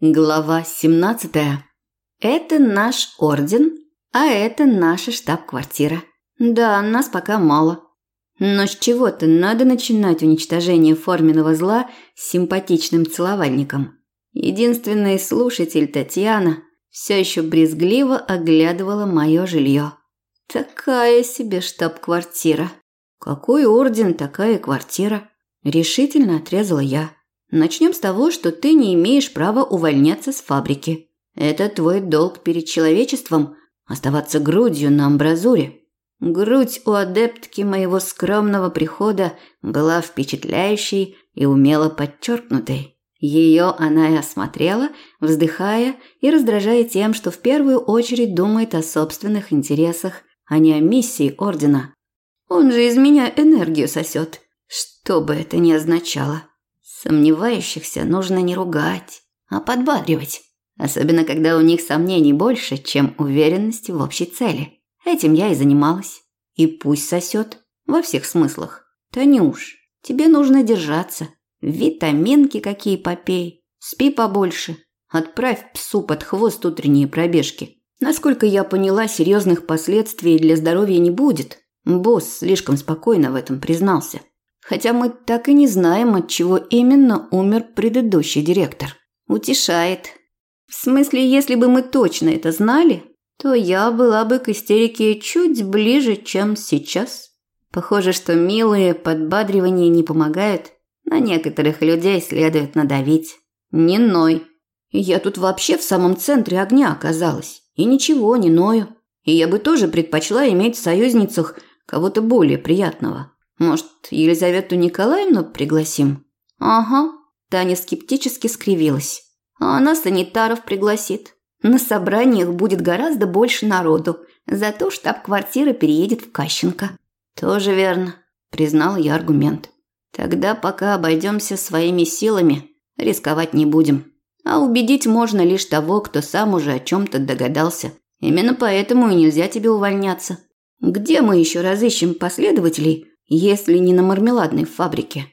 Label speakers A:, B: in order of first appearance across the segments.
A: Глава 17. Это наш орден, а это наша штаб-квартира. Да, нас пока мало. Но с чего-то надо начинать уничтожение форменного зла с симпатичным целовальником. Единственный слушатель Татьяна все еще брезгливо оглядывала мое жилье. Такая себе штаб-квартира. Какой орден, такая квартира? Решительно отрезала я. Начнем с того, что ты не имеешь права увольняться с фабрики. Это твой долг перед человечеством – оставаться грудью на амбразуре. Грудь у адептки моего скромного прихода была впечатляющей и умело подчеркнутой. Ее она и осмотрела, вздыхая и раздражая тем, что в первую очередь думает о собственных интересах, а не о миссии Ордена. Он же из меня энергию сосет, что бы это ни означало. Сомневающихся нужно не ругать, а подбадривать. Особенно, когда у них сомнений больше, чем уверенности в общей цели. Этим я и занималась. И пусть сосет. Во всех смыслах. Танюш, тебе нужно держаться. Витаминки какие попей. Спи побольше. Отправь псу под хвост утренние пробежки. Насколько я поняла, серьезных последствий для здоровья не будет. Босс слишком спокойно в этом признался хотя мы так и не знаем, от чего именно умер предыдущий директор. Утешает. В смысле, если бы мы точно это знали, то я была бы к истерике чуть ближе, чем сейчас. Похоже, что милые подбадривания не помогают. На некоторых людей следует надавить. Не ной. Я тут вообще в самом центре огня оказалась. И ничего, не ною. И я бы тоже предпочла иметь в союзницах кого-то более приятного. Может, Елизавету Николаевну пригласим? Ага. Таня скептически скривилась. А она санитаров пригласит. На собраниях будет гораздо больше народу. Зато штаб-квартира переедет в Кащенко. Тоже верно, признал я аргумент. Тогда пока обойдемся своими силами, рисковать не будем. А убедить можно лишь того, кто сам уже о чем-то догадался. Именно поэтому и нельзя тебе увольняться. Где мы еще разыщем последователей, если не на мармеладной фабрике.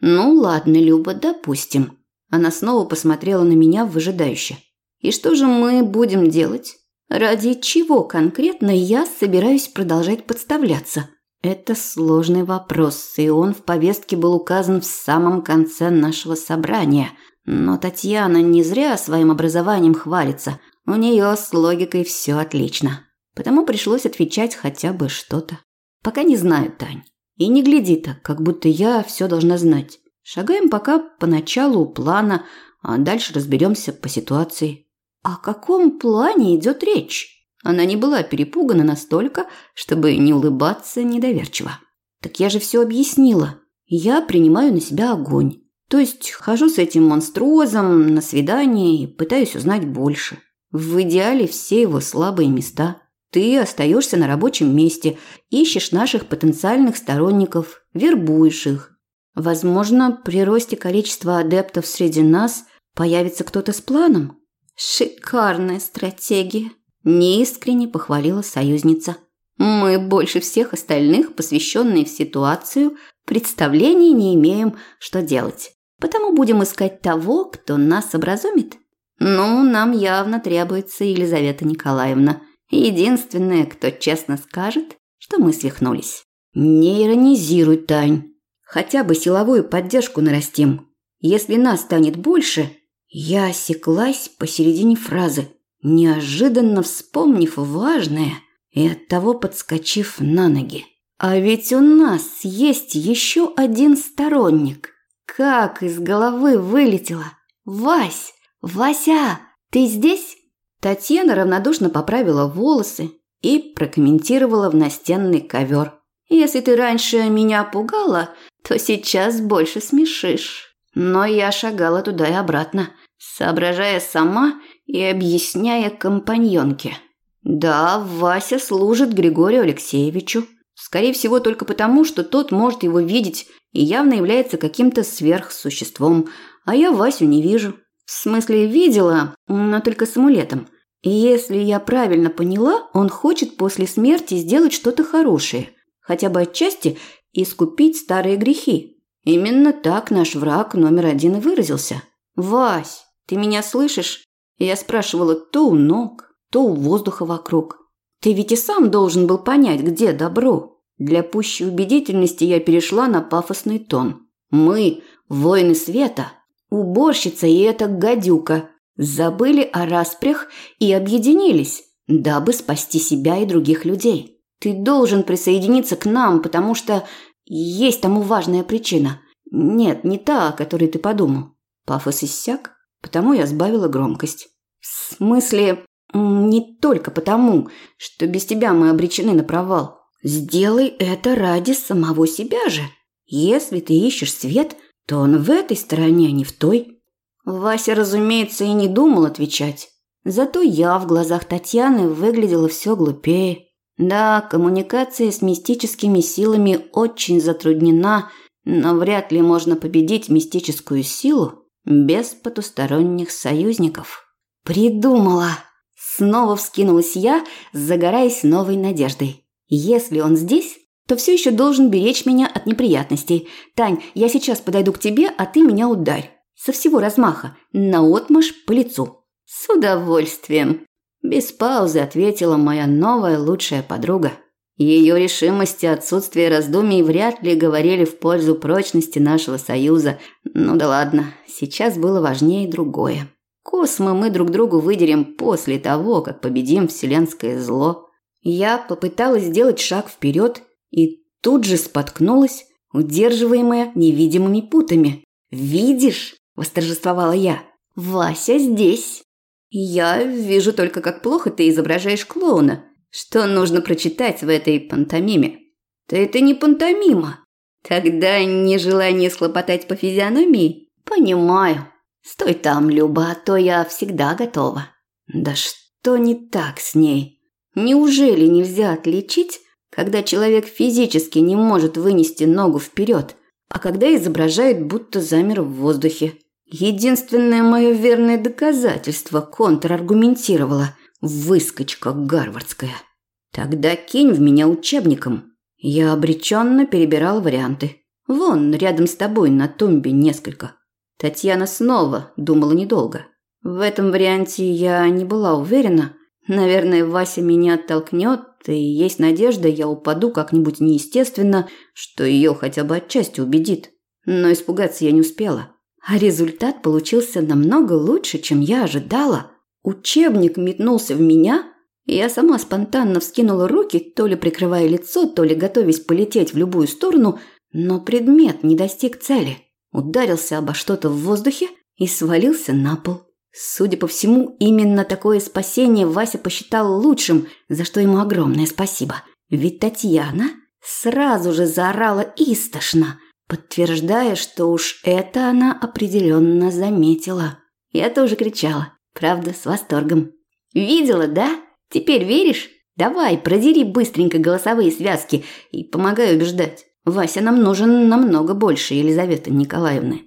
A: Ну ладно, Люба, допустим. Она снова посмотрела на меня выжидающе. И что же мы будем делать? Ради чего конкретно я собираюсь продолжать подставляться? Это сложный вопрос, и он в повестке был указан в самом конце нашего собрания. Но Татьяна не зря своим образованием хвалится. У нее с логикой все отлично. Потому пришлось отвечать хотя бы что-то. Пока не знаю, Тань. И не гляди так, как будто я все должна знать. Шагаем пока по началу плана, а дальше разберемся по ситуации. О каком плане идет речь? Она не была перепугана настолько, чтобы не улыбаться недоверчиво. Так я же все объяснила. Я принимаю на себя огонь. То есть хожу с этим монструозом на свидание и пытаюсь узнать больше. В идеале все его слабые места. Ты остаешься на рабочем месте, ищешь наших потенциальных сторонников, вербуешь их. Возможно, при росте количества адептов среди нас появится кто-то с планом. Шикарная стратегия, неискренне похвалила союзница. Мы больше всех остальных, посвященные в ситуацию, представления не имеем, что делать. Потому будем искать того, кто нас образумит. Ну, нам явно требуется Елизавета Николаевна – Единственное, кто честно скажет, что мы свихнулись. Не иронизируй, Тань. Хотя бы силовую поддержку нарастим. Если нас станет больше, я осеклась посередине фразы, неожиданно вспомнив важное и оттого подскочив на ноги. А ведь у нас есть еще один сторонник. Как из головы вылетело. Вась, Вася, ты здесь? Татьяна равнодушно поправила волосы и прокомментировала в настенный ковер. «Если ты раньше меня пугала, то сейчас больше смешишь». Но я шагала туда и обратно, соображая сама и объясняя компаньонке. «Да, Вася служит Григорию Алексеевичу. Скорее всего, только потому, что тот может его видеть и явно является каким-то сверхсуществом, а я Васю не вижу. В смысле, видела, но только с амулетом. Если я правильно поняла, он хочет после смерти сделать что-то хорошее, хотя бы отчасти искупить старые грехи. Именно так наш враг номер один и выразился. «Вась, Ты меня слышишь?» Я спрашивала то у ног, то у воздуха вокруг. «Ты ведь и сам должен был понять, где добро». Для пущей убедительности я перешла на пафосный тон. «Мы, воины света, уборщица и эта гадюка, забыли о распрях и объединились, дабы спасти себя и других людей. Ты должен присоединиться к нам, потому что есть тому важная причина. Нет, не та, о которой ты подумал. Пафос иссяк, потому я сбавила громкость. В смысле, не только потому, что без тебя мы обречены на провал. Сделай это ради самого себя же. Если ты ищешь свет, то он в этой стороне, а не в той. Вася, разумеется, и не думал отвечать. Зато я в глазах Татьяны выглядела все глупее. Да, коммуникация с мистическими силами очень затруднена, но вряд ли можно победить мистическую силу без потусторонних союзников. Придумала. Снова вскинулась я, загораясь новой надеждой. Если он здесь, то все еще должен беречь меня от неприятностей. Тань, я сейчас подойду к тебе, а ты меня ударь. Со всего размаха, наотмашь по лицу. С удовольствием. Без паузы ответила моя новая лучшая подруга. Ее решимость и отсутствие раздумий вряд ли говорили в пользу прочности нашего союза. Ну да ладно, сейчас было важнее другое. Космо мы друг другу выдерем после того, как победим вселенское зло. Я попыталась сделать шаг вперед и тут же споткнулась, удерживаемая невидимыми путами. «Видишь?» – восторжествовала я. «Вася здесь!» Я вижу только, как плохо ты изображаешь клоуна. Что нужно прочитать в этой пантомиме? Да это не пантомима. Тогда нежелание схлопотать по физиономии? Понимаю. Стой там, Люба, а то я всегда готова. Да что не так с ней? Неужели нельзя отличить, когда человек физически не может вынести ногу вперед, а когда изображает, будто замер в воздухе? Единственное мое верное доказательство контраргументировала выскочка гарвардская. Тогда кинь в меня учебником. Я обреченно перебирал варианты. Вон, рядом с тобой на тумбе несколько. Татьяна снова думала недолго. В этом варианте я не была уверена. Наверное, Вася меня оттолкнет, и есть надежда, я упаду как-нибудь неестественно, что ее хотя бы отчасти убедит. Но испугаться я не успела. А результат получился намного лучше, чем я ожидала. Учебник метнулся в меня, и я сама спонтанно вскинула руки, то ли прикрывая лицо, то ли готовясь полететь в любую сторону, но предмет не достиг цели. Ударился обо что-то в воздухе и свалился на пол. Судя по всему, именно такое спасение Вася посчитал лучшим, за что ему огромное спасибо. Ведь Татьяна сразу же заорала истошно, подтверждая, что уж это она определенно заметила. Я тоже кричала, правда, с восторгом. «Видела, да? Теперь веришь? Давай, продери быстренько голосовые связки и помогай убеждать. Вася нам нужен намного больше Елизаветы Николаевны».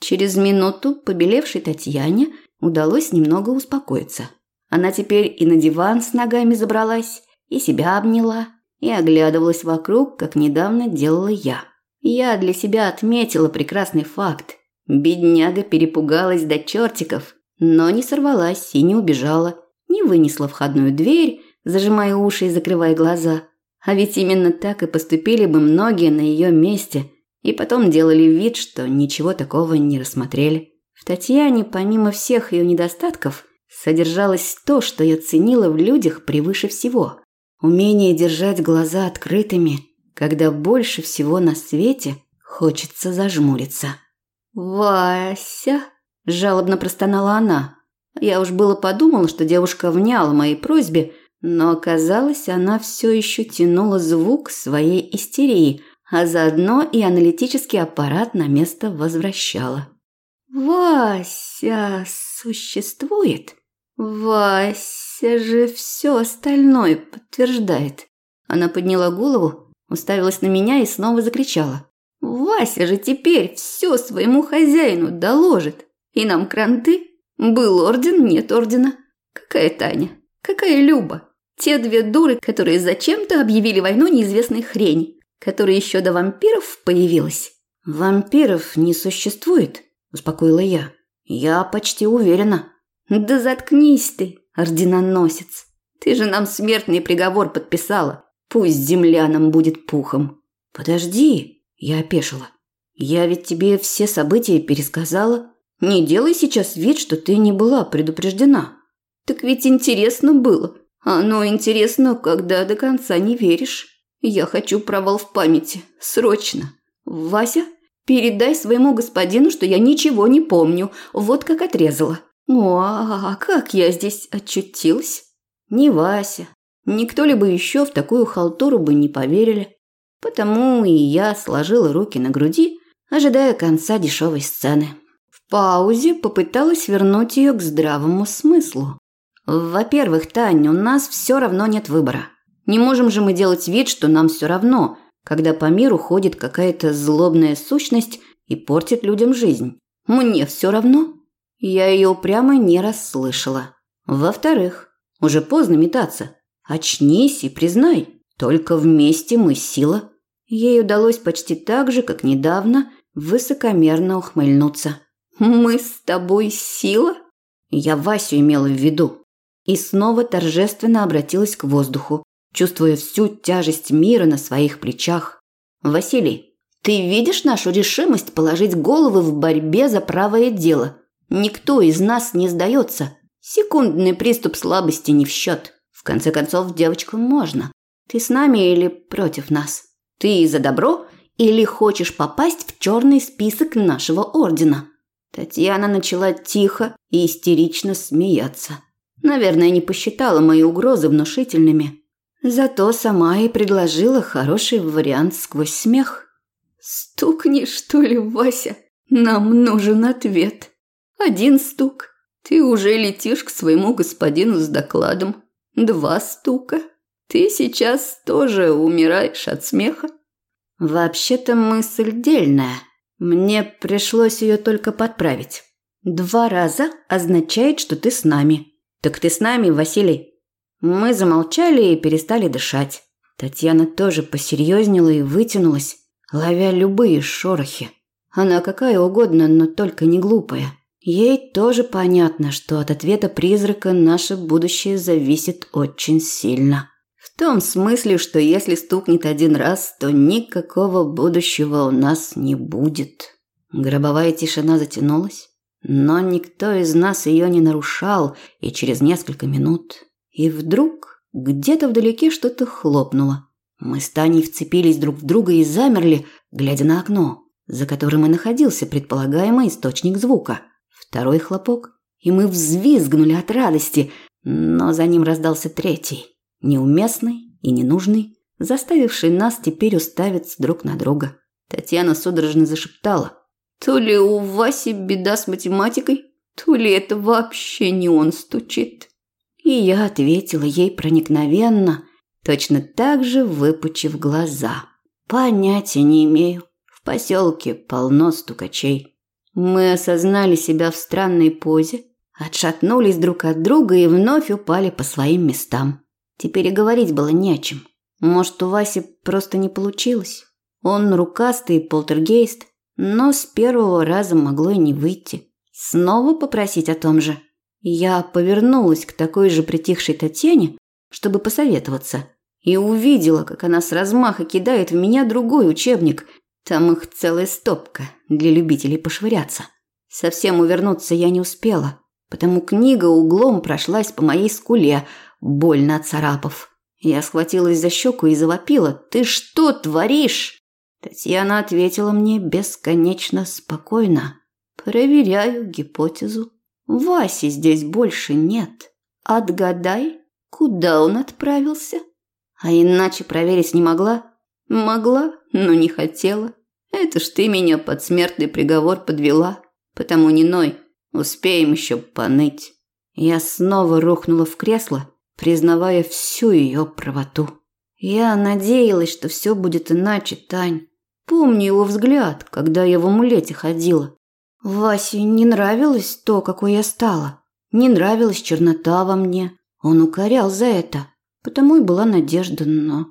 A: Через минуту побелевшей Татьяне удалось немного успокоиться. Она теперь и на диван с ногами забралась, и себя обняла, и оглядывалась вокруг, как недавно делала я. Я для себя отметила прекрасный факт. Бедняга перепугалась до чертиков, но не сорвалась и не убежала, не вынесла входную дверь, зажимая уши и закрывая глаза. А ведь именно так и поступили бы многие на ее месте, и потом делали вид, что ничего такого не рассмотрели. В Татьяне, помимо всех ее недостатков, содержалось то, что я ценила в людях превыше всего. Умение держать глаза открытыми – когда больше всего на свете хочется зажмуриться. «Вася!» – жалобно простонала она. Я уж было подумала, что девушка вняла моей просьбе, но оказалось, она все еще тянула звук своей истерии, а заодно и аналитический аппарат на место возвращала. «Вася существует? Вася же все остальное подтверждает». Она подняла голову Уставилась на меня и снова закричала. «Вася же теперь все своему хозяину доложит. И нам кранты. Был орден, нет ордена. Какая Таня? Какая Люба? Те две дуры, которые зачем-то объявили войну неизвестной хрени, которая еще до вампиров появилась». «Вампиров не существует», – успокоила я. Я почти уверена. Да заткнись ты, орденоносец. Ты же нам смертный приговор подписала. Пусть земля нам будет пухом. Подожди, я опешила. Я ведь тебе все события пересказала. Не делай сейчас вид, что ты не была предупреждена. Так ведь интересно было. Оно интересно, когда до конца не веришь. Я хочу провал в памяти. Срочно. Вася, передай своему господину, что я ничего не помню. Вот как отрезала. О, а как я здесь очутилась? Не Вася. Никто либо еще в такую халтуру бы не поверили. Потому и я сложила руки на груди, ожидая конца дешевой сцены. В паузе попыталась вернуть ее к здравому смыслу. Во-первых, Таня, у нас все равно нет выбора. Не можем же мы делать вид, что нам все равно, когда по миру ходит какая-то злобная сущность и портит людям жизнь. Мне все равно. Я ее прямо не расслышала. Во-вторых, уже поздно метаться. Очнись и признай, только вместе мы сила. Ей удалось почти так же, как недавно, высокомерно ухмыльнуться. Мы с тобой сила? Я Васю имела в виду и снова торжественно обратилась к воздуху, чувствуя всю тяжесть мира на своих плечах. «Василий, ты видишь нашу решимость положить головы в борьбе за правое дело? Никто из нас не сдается. Секундный приступ слабости не в счет. Конце концов, девочкам можно. Ты с нами или против нас? Ты за добро или хочешь попасть в черный список нашего ордена?» Татьяна начала тихо и истерично смеяться. Наверное, не посчитала мои угрозы внушительными. Зато сама и предложила хороший вариант сквозь смех. «Стукни, что ли, Вася? Нам нужен ответ. Один стук. Ты уже летишь к своему господину с докладом. Два стука. Ты сейчас тоже умираешь от смеха». Вообще-то мысль дельная. Мне пришлось ее только подправить. Два раза означает, что ты с нами. «Так ты с нами, Василий?» Мы замолчали и перестали дышать. Татьяна тоже посерьезнела и вытянулась, ловя любые шорохи. Она какая угодно, но только не глупая. Ей тоже понятно, что от ответа призрака наше будущее зависит очень сильно. В том смысле, что если стукнет один раз, то никакого будущего у нас не будет. Гробовая тишина затянулась. Но никто из нас ее не нарушал, и через несколько минут... И вдруг где-то вдалеке что-то хлопнуло. Мы с Таней вцепились друг в друга и замерли, глядя на окно, за которым и находился предполагаемый источник звука. Второй хлопок, и мы взвизгнули от радости, но за ним раздался третий, неуместный и ненужный, заставивший нас теперь уставиться друг на друга. Татьяна судорожно зашептала. То ли у Васи беда с математикой, то ли это вообще не он стучит. И я ответила ей проникновенно, точно так же выпучив глаза. Понятия не имею. В поселке полно стукачей. Мы осознали себя в странной позе, отшатнулись друг от друга и вновь упали по своим местам. Теперь и говорить было не о чем. Может, у Васи просто не получилось. Он рукастый полтергейст, но с первого раза могло и не выйти. Снова попросить о том же. Я повернулась к такой же притихшей Татьяне, чтобы посоветоваться, и увидела, как она с размаха кидает в меня другой учебник. Там их целая стопка для любителей пошвыряться. Совсем увернуться я не успела, потому книга углом прошлась по моей скуле, больно отцарапав. Я схватилась за щеку и завопила. «Ты что творишь?» Татьяна ответила мне бесконечно спокойно. Проверяю гипотезу. Васи здесь больше нет. Отгадай, куда он отправился? А иначе проверить не могла. Могла, но не хотела. Это ж ты меня под смертный приговор подвела. Потому не ной, успеем еще поныть. Я снова рухнула в кресло, признавая всю ее правоту. Я надеялась, что все будет иначе, Тань. Помню его взгляд, когда я в амулете ходила. Васе не нравилось то, какой я стала. Не нравилась чернота во мне. Он укорял за это. Потому и была надежда, но...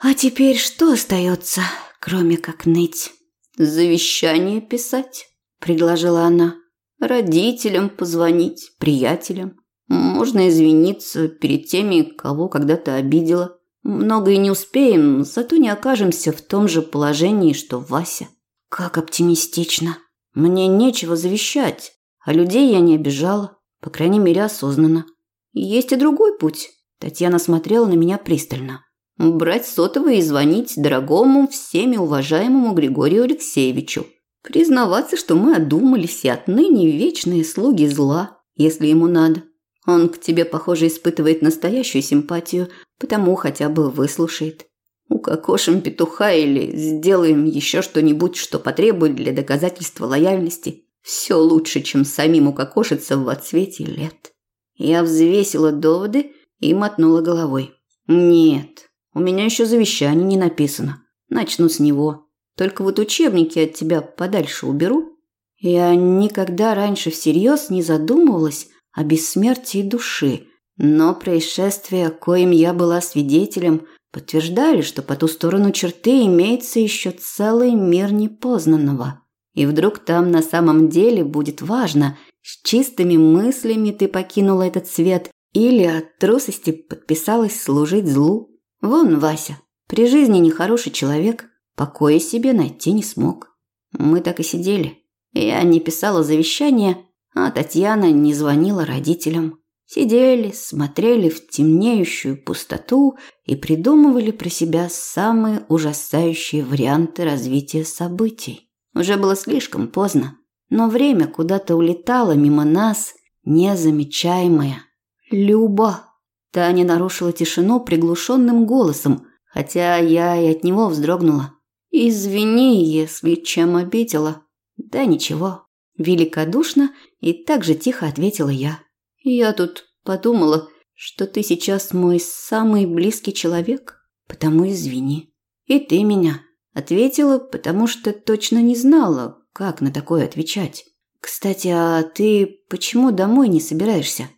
A: А теперь что остается, кроме как ныть? Завещание писать, предложила она. Родителям позвонить, приятелям. Можно извиниться перед теми, кого когда-то обидела. Много и не успеем, зато не окажемся в том же положении, что Вася. Как оптимистично. Мне нечего завещать, а людей я не обижала, по крайней мере, осознанно. Есть и другой путь. Татьяна смотрела на меня пристально. Брать сотовый и звонить дорогому, всеми уважаемому Григорию Алексеевичу. Признаваться, что мы одумались и отныне вечные слуги зла, если ему надо. Он к тебе, похоже, испытывает настоящую симпатию, потому хотя бы выслушает. Укокошим петуха или сделаем еще что-нибудь, что потребует для доказательства лояльности. Все лучше, чем самим укокошиться в отсвете лет. Я взвесила доводы и мотнула головой. Нет, у меня еще завещание не написано. Начну с него. Только вот учебники от тебя подальше уберу. Я никогда раньше всерьез не задумывалась о бессмертии души, но происшествия, коим я была свидетелем, подтверждали, что по ту сторону черты имеется еще целый мир непознанного. И вдруг там на самом деле будет важно, с чистыми мыслями ты покинула этот свет или от трусости подписалась служить злу. Вон Вася, при жизни нехороший человек, покоя себе найти не смог. Мы так и сидели. Я не писала завещание, а Татьяна не звонила родителям. Сидели, смотрели в темнеющую пустоту и придумывали про себя самые ужасающие варианты развития событий. Уже было слишком поздно, но время куда-то улетало мимо нас, незамечаемое. «Люба!» Таня нарушила тишину приглушенным голосом, хотя я и от него вздрогнула. «Извини, если чем обидела». «Да ничего». Великодушно и так же тихо ответила я. Я тут подумала, что ты сейчас мой самый близкий человек, потому извини. И ты меня ответила, потому что точно не знала, как на такое отвечать. Кстати, а ты почему домой не собираешься?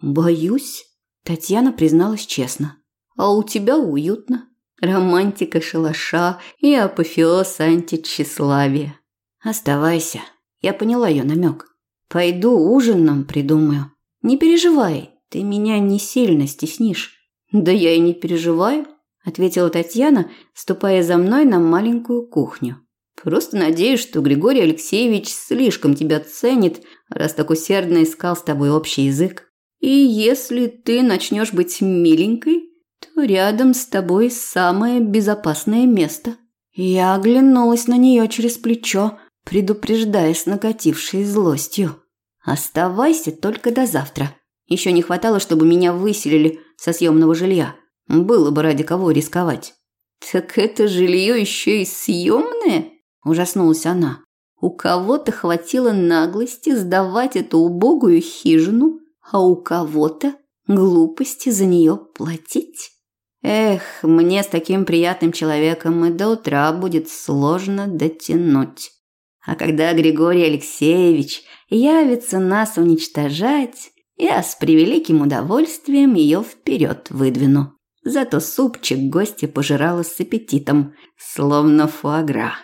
A: Боюсь, Татьяна призналась честно. А у тебя уютно. Романтика шалаша и апофеоз антитщеславия. Оставайся. Я поняла ее намек. Пойду ужин нам придумаю. Не переживай, ты меня не сильно стеснишь. Да я и не переживаю, ответила Татьяна, ступая за мной на маленькую кухню. Просто надеюсь, что Григорий Алексеевич слишком тебя ценит, раз так усердно искал с тобой общий язык. И если ты начнешь быть миленькой, то рядом с тобой самое безопасное место. Я оглянулась на нее через плечо, предупреждая с накатившей злостью. «Оставайся только до завтра. Еще не хватало, чтобы меня выселили со съемного жилья. Было бы ради кого рисковать». «Так это жилье еще и съемное?» – ужаснулась она. «У кого-то хватило наглости сдавать эту убогую хижину, а у кого-то глупости за нее платить?» Эх, мне с таким приятным человеком и до утра будет сложно дотянуть. А когда Григорий Алексеевич явится нас уничтожать, я с превеликим удовольствием ее вперед выдвину. Зато супчик гостья пожирала с аппетитом, словно фуагра.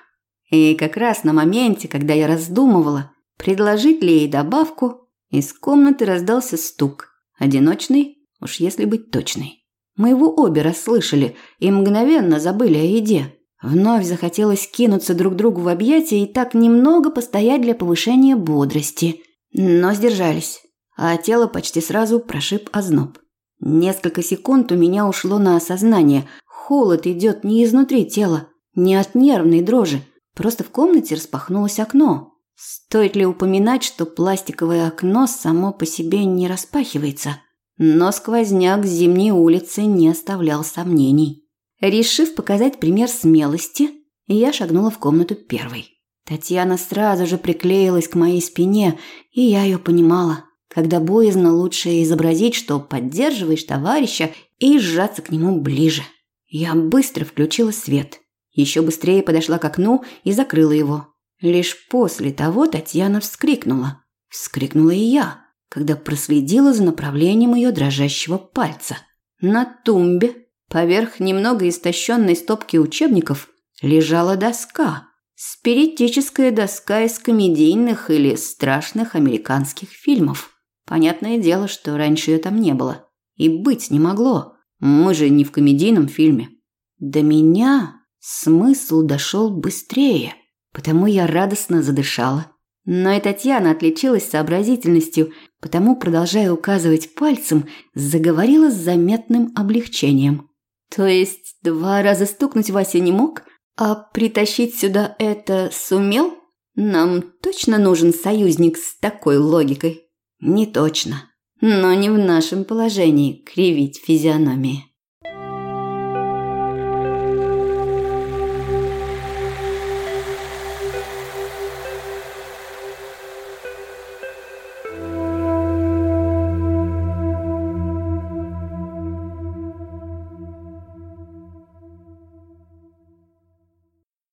A: И как раз на моменте, когда я раздумывала, предложить ли ей добавку, из комнаты раздался стук. Одиночный, уж если быть точной. Мы его обе расслышали и мгновенно забыли о еде. Вновь захотелось кинуться друг другу в объятия и так немного постоять для повышения бодрости. Но сдержались, а тело почти сразу прошиб озноб. Несколько секунд у меня ушло на осознание. Холод идет не изнутри тела, не от нервной дрожи. Просто в комнате распахнулось окно. Стоит ли упоминать, что пластиковое окно само по себе не распахивается? Но сквозняк зимней улицы не оставлял сомнений. Решив показать пример смелости, я шагнула в комнату первой. Татьяна сразу же приклеилась к моей спине, и я ее понимала. Когда боязно, лучше изобразить, что поддерживаешь товарища и сжаться к нему ближе. Я быстро включила свет. Еще быстрее подошла к окну и закрыла его. Лишь после того Татьяна вскрикнула. Вскрикнула и я, когда проследила за направлением ее дрожащего пальца. На тумбе Поверх немного истощенной стопки учебников лежала доска, Спиритическая доска из комедийных или страшных американских фильмов. Понятное дело, что раньше ее там не было. И быть не могло. Мы же не в комедийном фильме. До меня смысл дошел быстрее, потому я радостно задышала. Но и Татьяна отличилась сообразительностью, потому, продолжая указывать пальцем, заговорила с заметным облегчением. То есть два раза стукнуть Вася не мог, а притащить сюда это сумел? Нам точно нужен союзник с такой логикой? Не точно. Но не в нашем положении кривить физиономии.